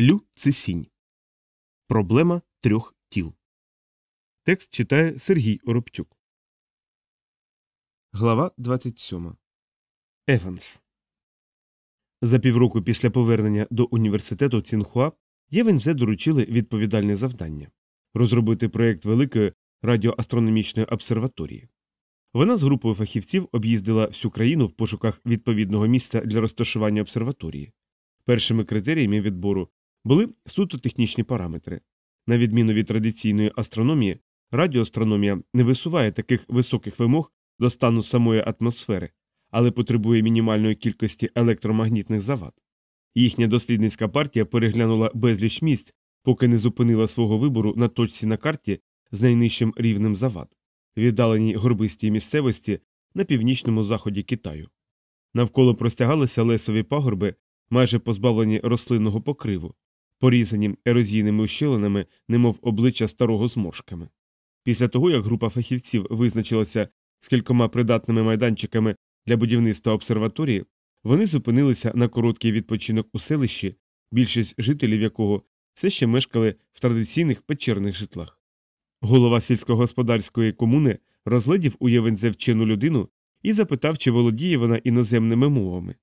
Лю Цисінь. Проблема трьох тіл. Текст читає Сергій Оробчук. Глава 27. Еванс. За півроку після повернення до університету Цінхуа Євензе доручили відповідальне завдання розробити проєкт великої радіоастрономічної обсерваторії. Вона з групою фахівців об'їздила всю країну в пошуках відповідного місця для розташування обсерваторії. Першими критеріями відбору були суто технічні параметри. На відміну від традиційної астрономії, радіоастрономія не висуває таких високих вимог до стану самої атмосфери, але потребує мінімальної кількості електромагнітних завад. Їхня дослідницька партія переглянула безліч місць, поки не зупинила свого вибору на точці на карті з найнижчим рівнем завад, віддаленій горбистій місцевості на північному заході Китаю. Навколо простягалися лесові пагорби, майже позбавлені рослинного покриву, порізані ерозійними ущелинами, немов обличчя старого зморшками. Після того, як група фахівців визначилася з кількома придатними майданчиками для будівництва обсерваторії, вони зупинилися на короткий відпочинок у селищі, більшість жителів якого все ще мешкали в традиційних печерних житлах. Голова сільськогосподарської комуни розглядів у Євензе вчену людину і запитав, чи володіє вона іноземними мовами.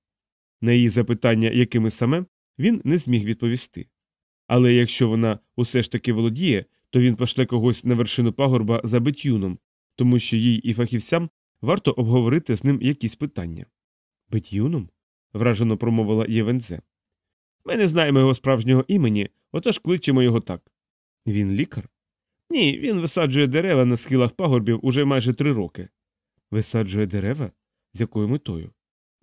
На її запитання, якими саме, він не зміг відповісти. Але якщо вона усе ж таки володіє, то він пошле когось на вершину пагорба за битюном, тому що їй і фахівцям варто обговорити з ним якісь питання. Битюном? вражено промовила Євензе. Ми не знаємо його справжнього імені, отож кличемо його так. Він лікар? Ні, він висаджує дерева на схилах пагорбів уже майже три роки. Висаджує дерева? З якою метою?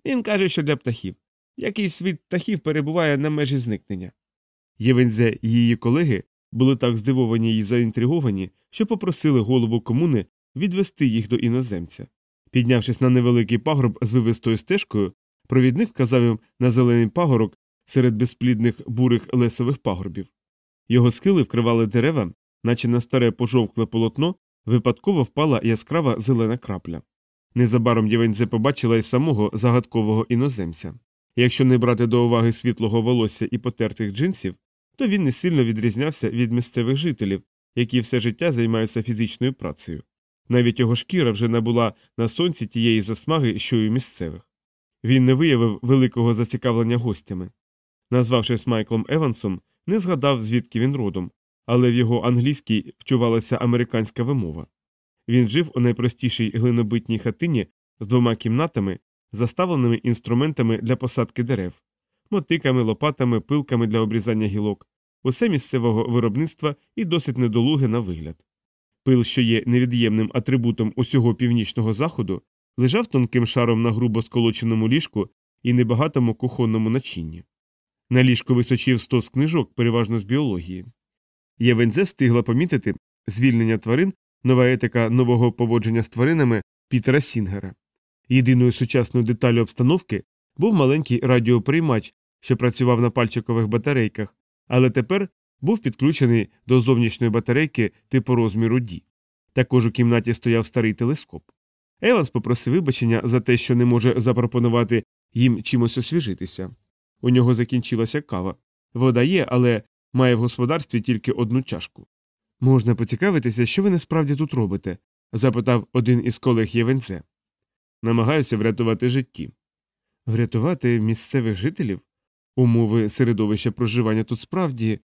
Він каже, що для птахів. Якийсь світ птахів перебуває на межі зникнення. Євензе і її колеги були так здивовані і заінтриговані, що попросили голову комуни відвести їх до іноземця. Піднявшись на невеликий пагорб з вивистою стежкою, провідник вказав їм на зелений пагорок серед безплідних бурих лесових пагорбів. Його скили вкривали дерева, наче на старе пожовкле полотно випадково впала яскрава зелена крапля. Незабаром Євензе побачила й самого загадкового іноземця. Якщо не брати до уваги світлого волосся і потертих джинсів, то він не сильно відрізнявся від місцевих жителів, які все життя займаються фізичною працею. Навіть його шкіра вже набула на сонці тієї засмаги, що й у місцевих. Він не виявив великого зацікавлення гостями. Назвавшись Майклом Евансом, не згадав, звідки він родом, але в його англійській вчувалася американська вимова. Він жив у найпростішій глинобитній хатині з двома кімнатами, заставленими інструментами для посадки дерев, мотиками, лопатами, пилками для обрізання гілок, усе місцевого виробництва і досить недолуге на вигляд. Пил, що є невід'ємним атрибутом усього північного заходу, лежав тонким шаром на грубо сколоченому ліжку і небагатому кухонному начинні. На ліжку височив стос книжок, переважно з біології. Євензе стигла помітити звільнення тварин, нова етика нового поводження з тваринами Пітера Сінгера. Єдиною сучасною деталю обстановки був маленький радіоприймач, що працював на пальчикових батарейках, але тепер був підключений до зовнішньої батарейки типу розміру D. Також у кімнаті стояв старий телескоп. Еванс попросив вибачення за те, що не може запропонувати їм чимось освіжитися. У нього закінчилася кава. Вода є, але має в господарстві тільки одну чашку. Можна поцікавитися, що ви насправді тут робите? запитав один із колег Євенце. Намагаюся врятувати житті. Врятувати місцевих жителів? Умови середовища проживання тут справді.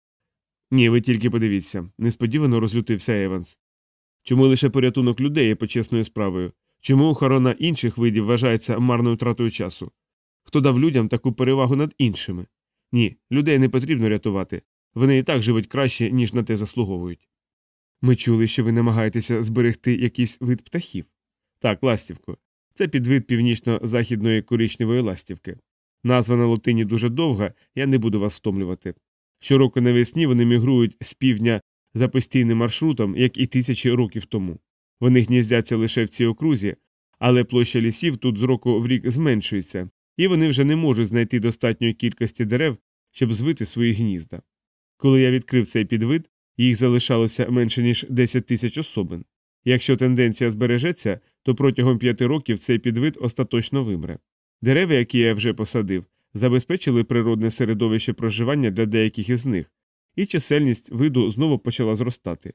Ні, ви тільки подивіться, несподівано розлютився Еванс. Чому лише порятунок людей є почесною справою? Чому охорона інших видів вважається марною тратою часу? Хто дав людям таку перевагу над іншими? Ні, людей не потрібно рятувати. Вони і так живуть краще, ніж на те заслуговують. Ми чули, що ви намагаєтеся зберегти якийсь вид птахів. Так, ластівку. Це підвид північно-західної коричневої ластівки. Назва на латині дуже довга, я не буду вас втомлювати. Щороку навесні вони мігрують з півдня за постійним маршрутом, як і тисячі років тому. Вони гніздяться лише в цій окрузі, але площа лісів тут з року в рік зменшується, і вони вже не можуть знайти достатньої кількості дерев, щоб звити свої гнізда. Коли я відкрив цей підвид, їх залишалося менше ніж 10 тисяч особин. Якщо тенденція збережеться, то протягом п'яти років цей підвид остаточно вимре. Дерева, які я вже посадив, забезпечили природне середовище проживання для деяких із них, і чисельність виду знову почала зростати.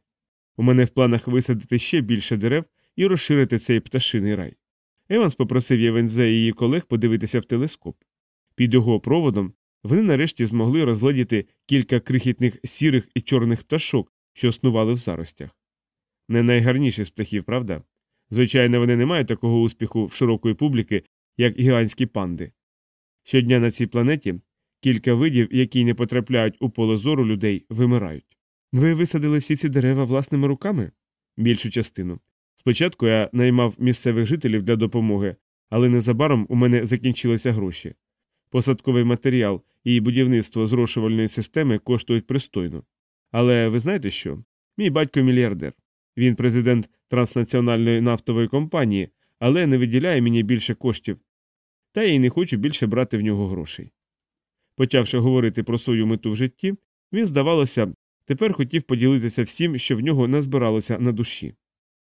У мене в планах висадити ще більше дерев і розширити цей пташиний рай. Еванс попросив Євензе і її колег подивитися в телескоп. Під його проводом вони нарешті змогли розгледіти кілька крихітних сірих і чорних пташок, що снували в заростях. Не найгарніші з птахів, правда? Звичайно, вони не мають такого успіху в широкої публіки, як гігантські панди. Щодня на цій планеті кілька видів, які не потрапляють у поле зору людей, вимирають. Ви висадили всі ці дерева власними руками? Більшу частину. Спочатку я наймав місцевих жителів для допомоги, але незабаром у мене закінчилися гроші. Посадковий матеріал і будівництво зрошувальної системи коштують пристойно. Але ви знаєте що? Мій батько мільярдер. Він президент транснаціональної нафтової компанії, але не виділяє мені більше коштів, та й не хочу більше брати в нього грошей. Почавши говорити про свою мету в житті, він, здавалося, тепер хотів поділитися всім, що в нього назбиралося на душі.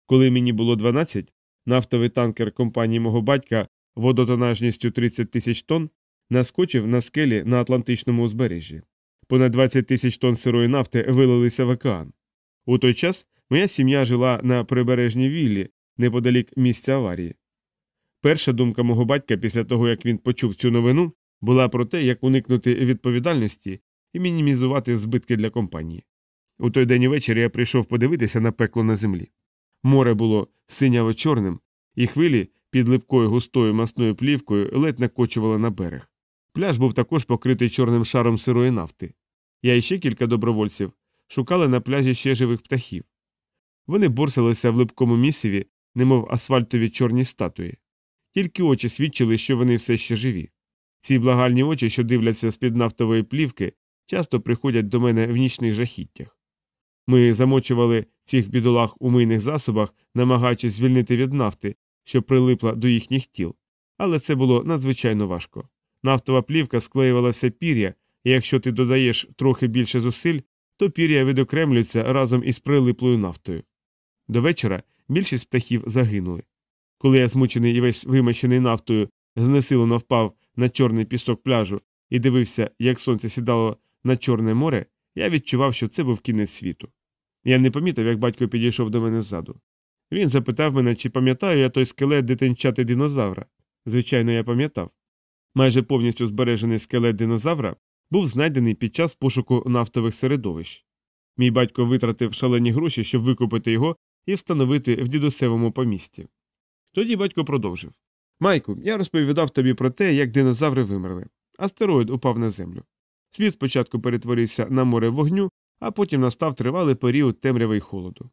Коли мені було 12, нафтовий танкер компанії мого батька водотонажністю 30 тисяч тонн наскочив на скелі на Атлантичному узбережжі. Понад 20 тисяч тонн сирої нафти вилилися в океан. У той час моя сім'я жила на прибережній віллі неподалік місця аварії. Перша думка мого батька після того, як він почув цю новину, була про те, як уникнути відповідальності і мінімізувати збитки для компанії. У той день увечері я прийшов подивитися на пекло на землі. Море було синяво чорним, і хвилі під липкою густою масною плівкою ледь накочували на берег. Пляж був також покритий чорним шаром сирої нафти. Я і ще кілька добровольців шукали на пляжі ще живих птахів. Вони борсилися в липкому місиві, немов асфальтові чорні статуї. Тільки очі свідчили, що вони все ще живі. Ці благальні очі, що дивляться з під нафтової плівки, часто приходять до мене в нічних жахіттях. Ми замочували цих бідолах у мийних засобах, намагаючись звільнити від нафти, що прилипла до їхніх тіл, але це було надзвичайно важко. Нафтова плівка склеювала все пір'я, і якщо ти додаєш трохи більше зусиль, то пір'я відокремлюється разом із прилиплою нафтою. До вечора більшість птахів загинули. Коли я змучений і весь вимащений нафтою, знесилено впав на чорний пісок пляжу і дивився, як сонце сідало на Чорне море, я відчував, що це був кінець світу. Я не помітив, як батько підійшов до мене ззаду. Він запитав мене, чи пам'ятаю я той скелет дитинчати динозавра. Звичайно, я пам'ятав. Майже повністю збережений скелет динозавра був знайдений під час пошуку нафтових середовищ. Мій батько витратив шалені гроші, щоб викупити його і встановити в дідусевому помісті. Тоді батько продовжив Майку, я розповідав тобі про те, як динозаври вимерли. Астероїд упав на землю. Світ спочатку перетворився на море вогню, а потім настав тривалий період темряви й холоду.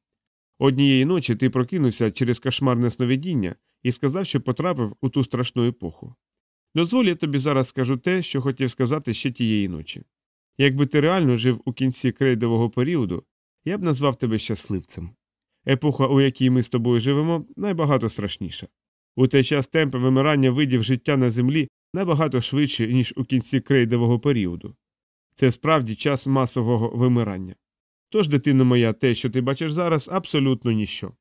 Однієї ночі ти прокинувся через кошмарне сновидіння і сказав, що потрапив у ту страшну епоху. Дозволь, я тобі зараз скажу те, що хотів сказати ще тієї ночі. Якби ти реально жив у кінці крейдового періоду, я б назвав тебе щасливцем. Епоха, у якій ми з тобою живемо, найбагато страшніша. У той час темпи вимирання видів життя на землі набагато швидше, ніж у кінці крейдового періоду. Це справді час масового вимирання. Тож, дитино моя, те, що ти бачиш зараз, абсолютно ніщо.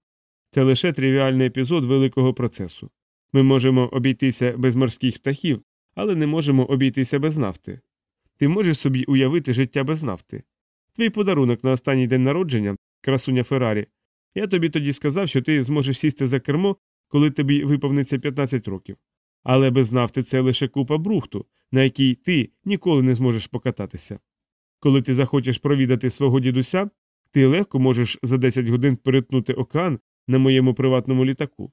Це лише тривіальний епізод великого процесу. Ми можемо обійтися без морських птахів, але не можемо обійтися без нафти. Ти можеш собі уявити життя без нафти. Твій подарунок на останній день народження, красуня Феррарі. Я тобі тоді сказав, що ти зможеш сісти за кермо, коли тобі виповниться 15 років. Але без нафти це лише купа брухту, на якій ти ніколи не зможеш покататися. Коли ти захочеш провідати свого дідуся, ти легко можеш за 10 годин перетнути океан на моєму приватному літаку,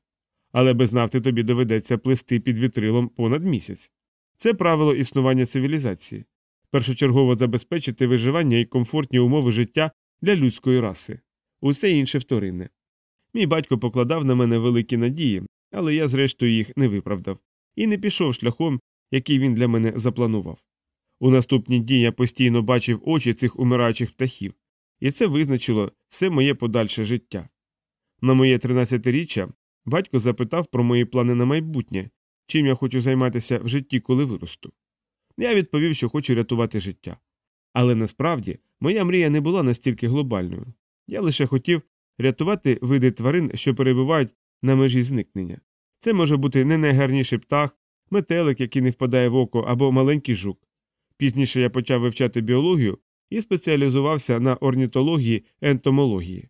але без нафти тобі доведеться плести під вітрилом понад місяць. Це правило існування цивілізації першочергово забезпечити виживання і комфортні умови життя для людської раси, усе інше вторинне. Мій батько покладав на мене великі надії, але я, зрештою, їх не виправдав і не пішов шляхом, який він для мене запланував. У наступні дні я постійно бачив очі цих умираючих птахів, і це визначило все моє подальше життя. На моє 13-річчя батько запитав про мої плани на майбутнє, чим я хочу займатися в житті, коли виросту. Я відповів, що хочу рятувати життя. Але насправді моя мрія не була настільки глобальною. Я лише хотів рятувати види тварин, що перебувають на межі зникнення. Це може бути не найгарніший птах, метелик, який не впадає в око, або маленький жук. Пізніше я почав вивчати біологію і спеціалізувався на орнітології ентомології.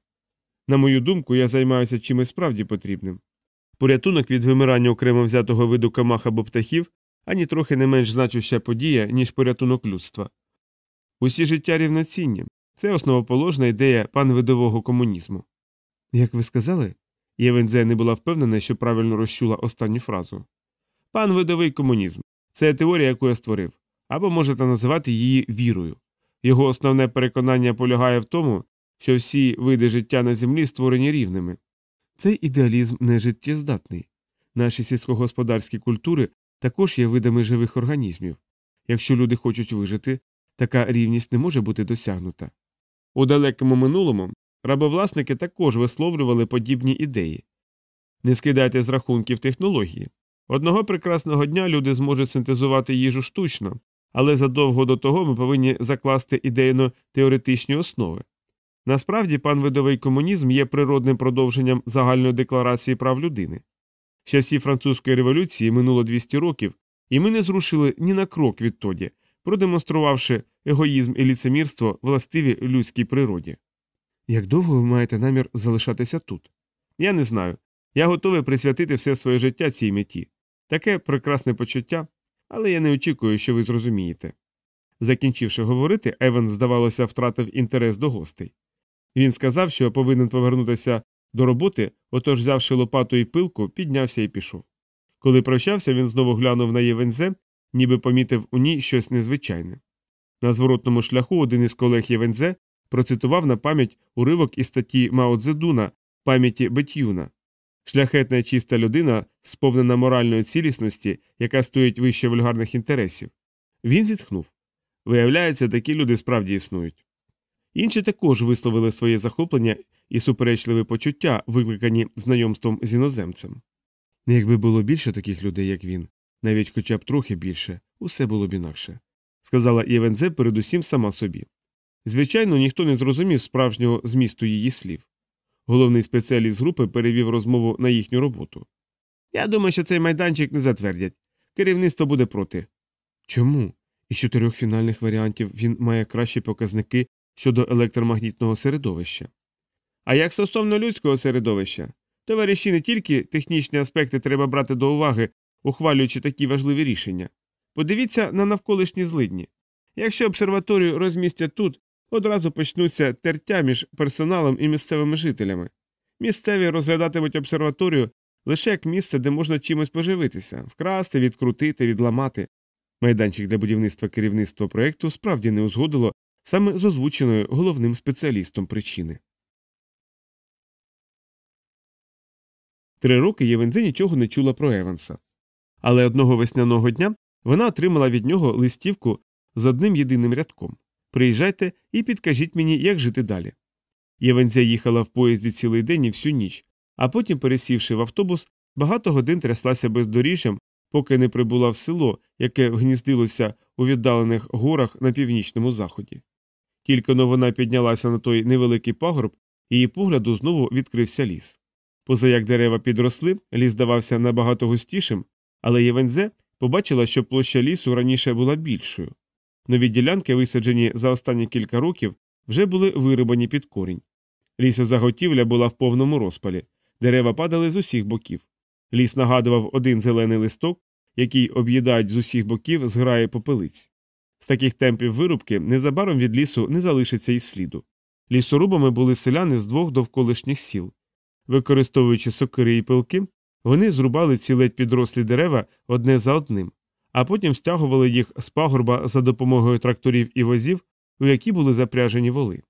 На мою думку, я займаюся чимось справді потрібним. Порятунок від вимирання окремо взятого виду камах або птахів ані трохи не менш значуща подія, ніж порятунок людства. Усі життя рівноцінні це основоположна ідея панвидового комунізму. Як ви сказали? Євензе не була впевнена, що правильно розчула останню фразу. Панвидовий комунізм це теорія, яку я створив, або можете називати її вірою. Його основне переконання полягає в тому, що всі види життя на землі створені рівними. Цей ідеалізм не життєздатний. Наші сільськогосподарські культури також є видами живих організмів. Якщо люди хочуть вижити, така рівність не може бути досягнута. У далекому минулому рабовласники також висловлювали подібні ідеї. Не скидайте з рахунків технології. Одного прекрасного дня люди зможуть синтезувати їжу штучно, але задовго до того ми повинні закласти ідейно теоретичні основи. Насправді, панвидовий комунізм є природним продовженням загальної декларації прав людини. З часів французької революції минуло 200 років, і ми не зрушили ні на крок відтоді, продемонструвавши егоїзм і ліцемірство властиві людській природі. Як довго ви маєте намір залишатися тут? Я не знаю. Я готовий присвятити все своє життя цій меті. Таке прекрасне почуття, але я не очікую, що ви зрозумієте. Закінчивши говорити, Еван, здавалося, втратив інтерес до гостей. Він сказав, що повинен повернутися до роботи, отож, взявши лопату і пилку, піднявся і пішов. Коли прощався, він знову глянув на Є Веньцзе, ніби помітив у ній щось незвичайне. На зворотному шляху один із колег Є Веньцзе процитував на пам'ять уривок із статті Мао Цзедуна пам'яті Бетюна шляхетна і чиста людина, сповнена моральної цілісності, яка стоїть вище вульгарних інтересів. Він зітхнув. Виявляється, такі люди справді існують. Інші також висловили своє захоплення і суперечливі почуття, викликані знайомством з іноземцем. Якби було більше таких людей, як він, навіть хоча б трохи більше, усе було б інакше, сказала Євензе передусім сама собі. Звичайно, ніхто не зрозумів справжнього змісту її слів. Головний спеціаліст групи перевів розмову на їхню роботу. Я думаю, що цей майданчик не затвердять. Керівництво буде проти. Чому? Із чотирьох фінальних варіантів він має кращі показники щодо електромагнітного середовища. А як стосовно людського середовища, товариші не тільки технічні аспекти треба брати до уваги, ухвалюючи такі важливі рішення. Подивіться на навколишні злидні. Якщо обсерваторію розмістять тут, одразу почнуться тертя між персоналом і місцевими жителями. Місцеві розглядатимуть обсерваторію лише як місце, де можна чимось поживитися, вкрасти, відкрутити, відламати. Майданчик для будівництва керівництва проєкту справді не узгодило саме з озвученою головним спеціалістом причини. Три роки Євензе нічого не чула про Еванса. Але одного весняного дня вона отримала від нього листівку з одним єдиним рядком Приїжджайте і підкажіть мені, як жити далі. Євензе їхала в поїзді цілий день і всю ніч, а потім, пересівши в автобус, багато годин тряслася бездоріжжям, поки не прибула в село, яке вгніздилося у віддалених горах на північному заході. Тільки но вона піднялася на той невеликий пагорб, її погляду знову відкрився ліс. Поза як дерева підросли, ліс здавався набагато густішим, але Євензе побачила, що площа лісу раніше була більшою. Нові ділянки, висаджені за останні кілька років, вже були вирибані під корінь. Лісозаготівля була в повному розпалі, дерева падали з усіх боків. Ліс нагадував один зелений листок, який об'їдають з усіх боків зграє попелиць. З таких темпів вирубки незабаром від лісу не залишиться і сліду. Лісорубами були селяни з двох довколишніх сіл. Використовуючи сокири і пилки, вони зрубали ці ледь підрослі дерева одне за одним, а потім стягували їх з пагорба за допомогою тракторів і возів, у які були запряжені воли.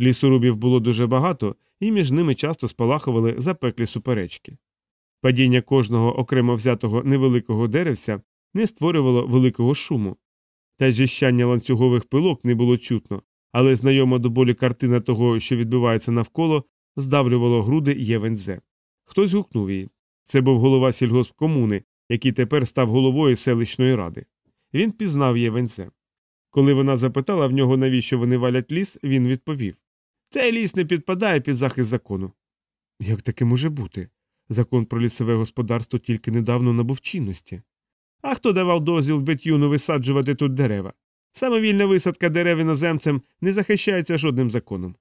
Лісорубів було дуже багато, і між ними часто спалахували запеклі суперечки. Падіння кожного окремо взятого невеликого деревця не створювало великого шуму, та жіщання ланцюгових пилок не було чутно, але знайома до болі картина того, що відбувається навколо, здавлювало груди Євензе. Хтось гукнув її. Це був голова сільгоспкомуни, який тепер став головою селищної ради. Він пізнав Євенце. Коли вона запитала в нього, навіщо вони валять ліс, він відповів Цей ліс не підпадає під захист закону. Як таке може бути? Закон про лісове господарство тільки недавно набув чинності. А хто давав дозвіл Бетюну висаджувати тут дерева? Самовільна висадка дерев іноземцем не захищається жодним законом.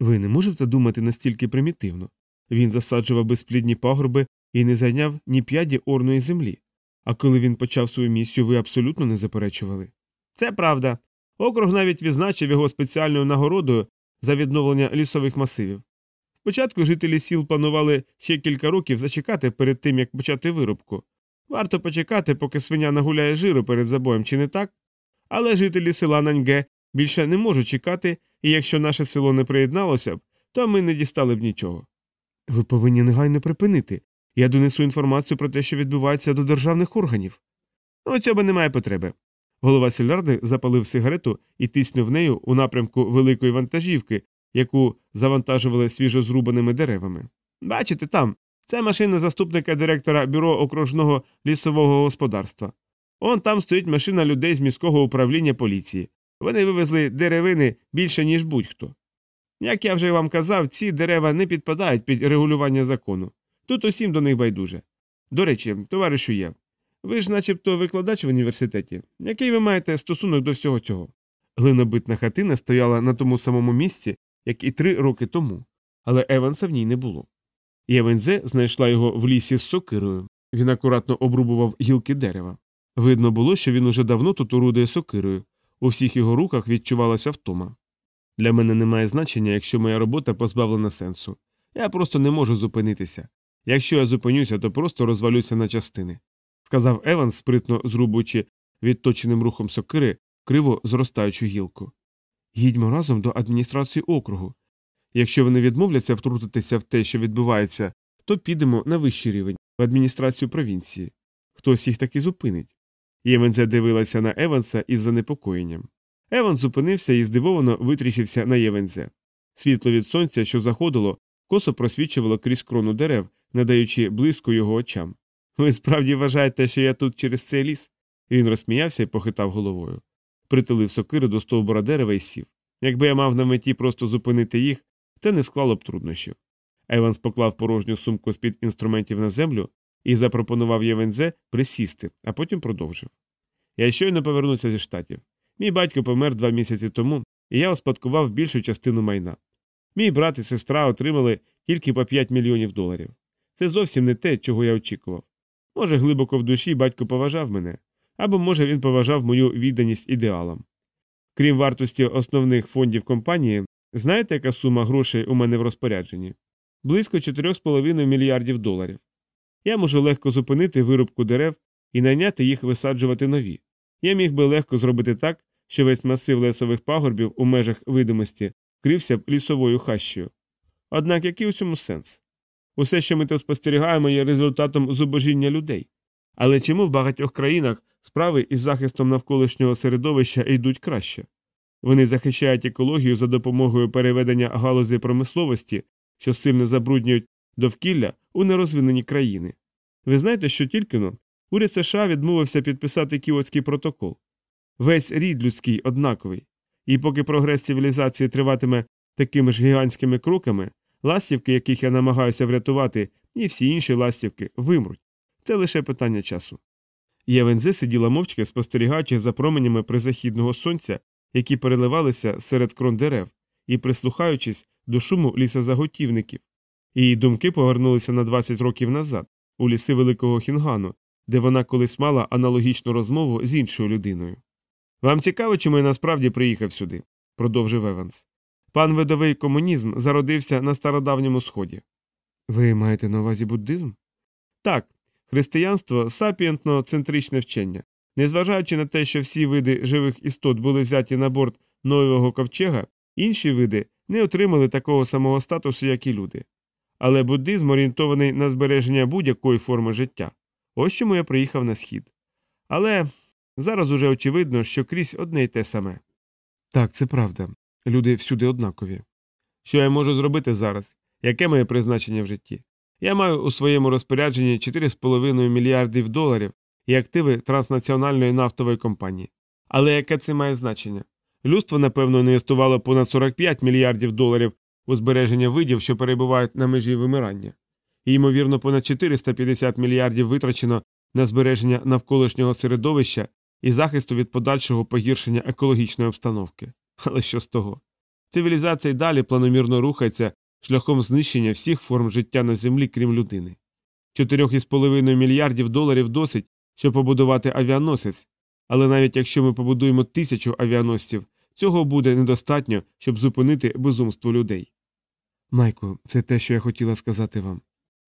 Ви не можете думати настільки примітивно. Він засаджував безплідні пагорби і не зайняв ні п'яді орної землі. А коли він почав свою місію, ви абсолютно не заперечували. Це правда. Округ навіть відзначив його спеціальною нагородою за відновлення лісових масивів. Спочатку жителі сіл планували ще кілька років зачекати перед тим, як почати вирубку. Варто почекати, поки свиня нагуляє жиру перед забоєм, чи не так? Але жителі села Наньге більше не можуть чекати, і якщо наше село не приєдналося б, то ми не дістали б нічого. Ви повинні негайно припинити. Я донесу інформацію про те, що відбувається до державних органів. Ну, цього немає потреби. Голова сільради запалив сигарету і тиснув нею у напрямку великої вантажівки, яку завантажували свіжозрубаними деревами. Бачите, там це машина заступника директора бюро окружного лісового господарства. Он там стоїть машина людей з міського управління поліції. Вони вивезли деревини більше, ніж будь-хто. Як я вже вам казав, ці дерева не підпадають під регулювання закону. Тут усім до них байдуже. До речі, товаришу є. Ви ж начебто викладач в університеті. Який ви маєте стосунок до всього цього? Глинобитна хатина стояла на тому самому місці, як і три роки тому, але Еванса в ній не було. Євензе знайшла його в лісі з сокирою. Він акуратно обрубував гілки дерева. Видно було, що він уже давно тут орудує сокирою, у всіх його руках відчувалася втома. Для мене немає значення, якщо моя робота позбавлена сенсу. Я просто не можу зупинитися. Якщо я зупинюся, то просто розвалюся на частини, сказав Еванс, спритно зрубуючи відточеним рухом сокири криво зростаючу гілку. Їдьмо разом до адміністрації округу. Якщо вони відмовляться втрутитися в те, що відбувається, то підемо на вищий рівень в адміністрацію провінції. Хтось їх таки зупинить. Євензе дивилася на Еванса із занепокоєнням. Еванс зупинився і здивовано витріщився на Євензе. Світло від сонця, що заходило, косо просвічувало крізь крону дерев, надаючи близько його очам. Ви справді вважаєте, що я тут через цей ліс? Він розсміявся і похитав головою. Притулив сокиру до стовбура дерева і сів. Якби я мав на меті просто зупинити їх, це не склало б труднощів. Еванс поклав порожню сумку з під інструментів на землю і запропонував Євензе присісти, а потім продовжив. Я щойно повернувся зі штатів. Мій батько помер два місяці тому, і я успадкував більшу частину майна. Мій брат і сестра отримали тільки по 5 мільйонів доларів. Це зовсім не те, чого я очікував. Може, глибоко в душі батько поважав мене, або, може, він поважав мою відданість ідеалам. Крім вартості основних фондів компанії, знаєте, яка сума грошей у мене в розпорядженні? Близько 4,5 мільярдів доларів. Я можу легко зупинити вирубку дерев і найняти їх висаджувати нові. Я міг би легко зробити так, що весь масив лесових пагорбів у межах видимості крився б лісовою хащею. Однак який у цьому сенс? Усе, що ми тут спостерігаємо, є результатом зубожіння людей. Але чому в багатьох країнах справи із захистом навколишнього середовища йдуть краще? Вони захищають екологію за допомогою переведення галузі промисловості, що сильно забруднюють довкілля у нерозвинені країни. Ви знаєте, що тільки но уряд США відмовився підписати Кіотський протокол. Весь рід людський однаковий, і поки прогрес цивілізації триватиме такими ж гігантськими кроками, ластівки, яких я намагаюся врятувати, і всі інші ластівки вимруть. Це лише питання часу. Євензе сиділа мовчки, спостерігаючи за променями призахідного сонця, які переливалися серед крон дерев, і прислухаючись до шуму лісозаготівників. Її думки повернулися на 20 років назад, у ліси Великого Хінгану, де вона колись мала аналогічну розмову з іншою людиною. Вам цікаво, чому я насправді приїхав сюди, продовжив Еванс. Пан видовий комунізм зародився на стародавньому сході. Ви маєте на увазі буддизм? Так, християнство сапієнтно центричне вчення. Незважаючи на те, що всі види живих істот були взяті на борт Ноєвого ковчега, інші види не отримали такого самого статусу, як і люди. Але буддизм орієнтований на збереження будь-якої форми життя. Ось чому я приїхав на схід. Але зараз уже очевидно, що крізь одне й те саме. Так, це правда. Люди всюди однакові. Що я можу зробити зараз? Яке моє призначення в житті? Я маю у своєму розпорядженні 4,5 мільярдів доларів і активи транснаціональної нафтової компанії. Але яке це має значення? Людство, напевно, інвестувало понад 45 мільярдів доларів у збереження видів, що перебувають на межі вимирання, і, ймовірно, понад 450 мільярдів витрачено на збереження навколишнього середовища і захисту від подальшого погіршення екологічної обстановки. Але що з того? Цивілізація й далі планомірно рухається шляхом знищення всіх форм життя на землі, крім людини. Чотирьох із половиною мільярдів доларів досить, щоб побудувати авіаносець, але навіть якщо ми побудуємо тисячу авіаносців, цього буде недостатньо, щоб зупинити безумство людей. Майко, це те, що я хотіла сказати вам.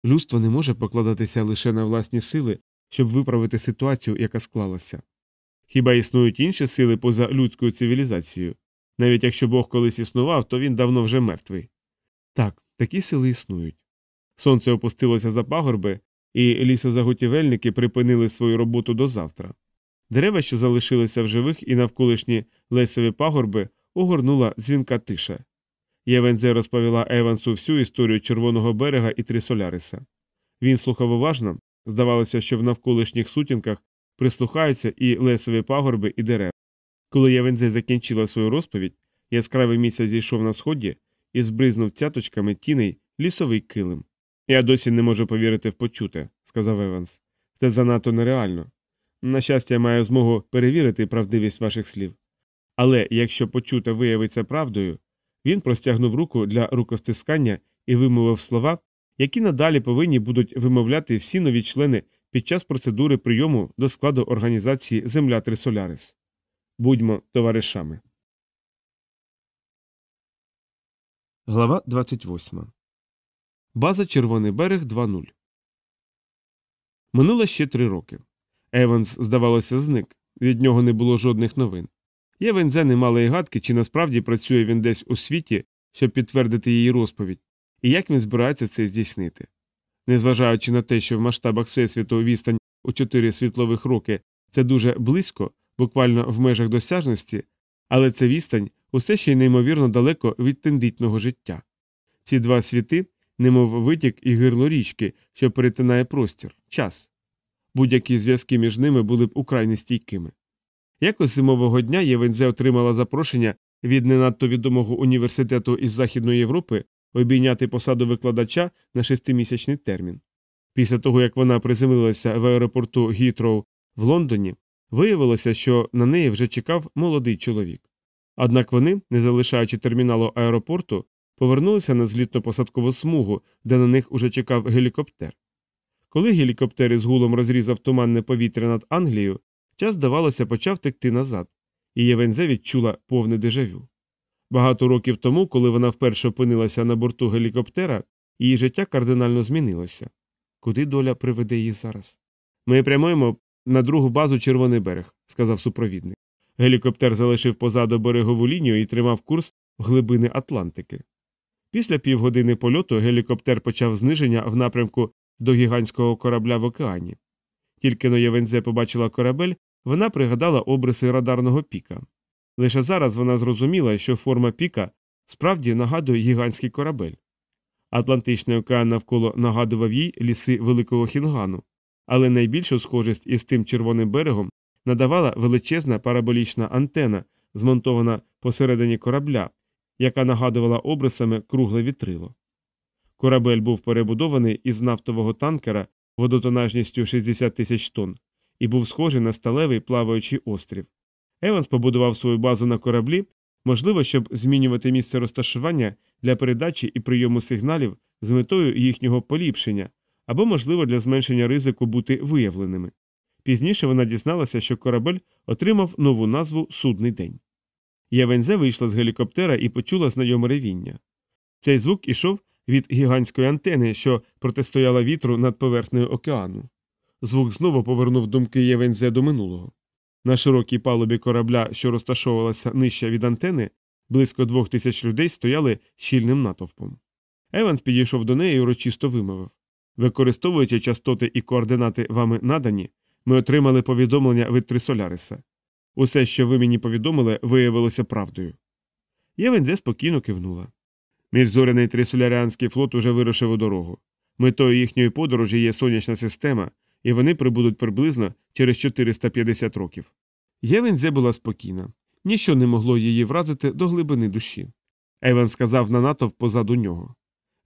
Людство не може покладатися лише на власні сили, щоб виправити ситуацію, яка склалася. Хіба існують інші сили поза людською цивілізацією? Навіть якщо Бог колись існував, то він давно вже мертвий. Так, такі сили існують. Сонце опустилося за пагорби, і лісозаготівельники припинили свою роботу до завтра. Дерева, що залишилися в живих, і навколишні лесові пагорби, огорнула дзвінка тиша. Євензе розповіла Евансу всю історію Червоного берега і Трисоляриса. Він слухав уважно, здавалося, що в навколишніх сутінках прислухаються і лесові пагорби, і дерева. Коли Євензе закінчила свою розповідь, яскравий місяць зійшов на сході і збризнув цяточками тіней лісовий килим. Я досі не можу повірити в почуте, сказав Еванс. Це занадто нереально. На щастя, я маю змогу перевірити правдивість ваших слів. Але якщо почуте виявиться правдою, він простягнув руку для рукостискання і вимовив слова, які надалі повинні будуть вимовляти всі нові члени під час процедури прийому до складу організації Земля Трисолярис. Будьмо товаришами. Глава 28 База Червоний берег 2.0 Минуло ще три роки. Еванс, здавалося, зник. Від нього не було жодних новин. Євензе не мала й гадки, чи насправді працює він десь у світі, щоб підтвердити її розповідь, і як він збирається це здійснити. Незважаючи на те, що в масштабах всесвіту відстань у чотири світлових роки це дуже близько, буквально в межах досяжності, але це відстань усе ще й неймовірно далеко від тендитного життя. Ці два світи, немов витік і гирло річки, що перетинає простір, час. Будь-які зв'язки між ними були б украй нестійкими. Якось зимового дня Євензе отримала запрошення від не надто відомого університету із Західної Європи обійняти посаду викладача на шестимісячний термін. Після того, як вона приземлилася в аеропорту Гітроу в Лондоні, виявилося, що на неї вже чекав молодий чоловік. Однак вони, не залишаючи терміналу аеропорту, повернулися на злітно-посадкову смугу, де на них уже чекав гелікоптер. Коли гелікоптер із гулом розрізав туманне повітря над Англією, час, здавалося, почав текти назад, і Євензе відчула повне дежавю. Багато років тому, коли вона вперше опинилася на борту гелікоптера, її життя кардинально змінилося. Куди доля приведе її зараз? Ми прямуємо на другу базу Червоний берег, сказав супровідник. Гелікоптер залишив позаду берегову лінію і тримав курс в глибини Атлантики. Після півгодини польоту гелікоптер почав зниження в напрямку до гігантського корабля в океані. Тільки но Євензе побачила корабель, вона пригадала обриси радарного піка. Лише зараз вона зрозуміла, що форма піка справді нагадує гігантський корабель. Атлантичний океан навколо нагадував їй ліси Великого Хінгану, але найбільшу схожість із тим червоним берегом надавала величезна параболічна антена, змонтована посередині корабля, яка нагадувала обрисами кругле вітрило. Корабель був перебудований із нафтового танкера водотонажністю 60 тисяч тонн і був схожий на сталевий плаваючий острів. Еванс побудував свою базу на кораблі, можливо, щоб змінювати місце розташування для передачі і прийому сигналів з метою їхнього поліпшення або, можливо, для зменшення ризику бути виявленими. Пізніше вона дізналася, що корабель отримав нову назву Судний день. Євензе вийшла з гелікоптера і почула знайоме ревіння. Цей звук ішов від гігантської антени, що протистояла вітру над поверхнею океану. Звук знову повернув думки Євензе до минулого. На широкій палубі корабля, що розташовувалася нижче від антени, близько двох тисяч людей стояли щільним натовпом. Еванс підійшов до неї і урочисто вимовив Використовуючи частоти і координати вами надані, ми отримали повідомлення від Трисоляриса. Усе, що ви мені повідомили, виявилося правдою. Євензе спокійно кивнула. Міжзоряний трисоляріанський флот уже вирушив у дорогу. Метою їхньої подорожі є сонячна система, і вони прибудуть приблизно через 450 років. Євензе була спокійна, ніщо не могло її вразити до глибини душі. Еван сказав на натовп позаду нього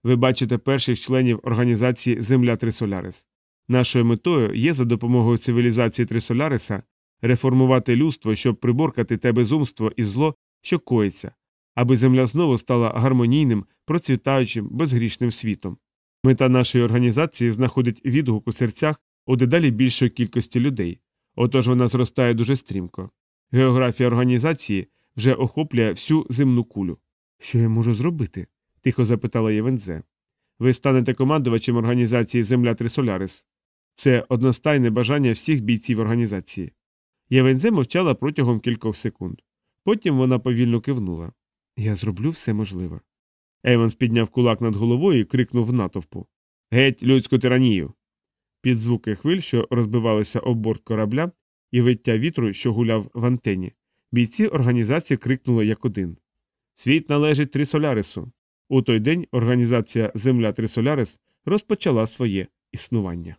Ви бачите перших членів організації Земля Трисолярис. Нашою метою є за допомогою цивілізації Трисоляриса реформувати людство, щоб приборкати те безумство і зло, що коїться, аби земля знову стала гармонійним, процвітаючим, безгрішним світом. Мета нашої організації знаходить відгук у серцях у дедалі більшої кількості людей, отож вона зростає дуже стрімко. Географія організації вже охоплює всю земну кулю. Що я можу зробити? Тихо запитала Євензе. Ви станете командувачем організації Земля Трисолярис. Це одностайне бажання всіх бійців організації. Євензе мовчала протягом кількох секунд. Потім вона повільно кивнула. Я зроблю все можливе. Еванс підняв кулак над головою і крикнув в натовпу Геть людську тиранію. Під звуки хвиль, що розбивалися об борт корабля, і виття вітру, що гуляв в антені, бійці організації крикнули як один Світ належить Трисолярису. У той день організація Земля Трисолярис розпочала своє існування.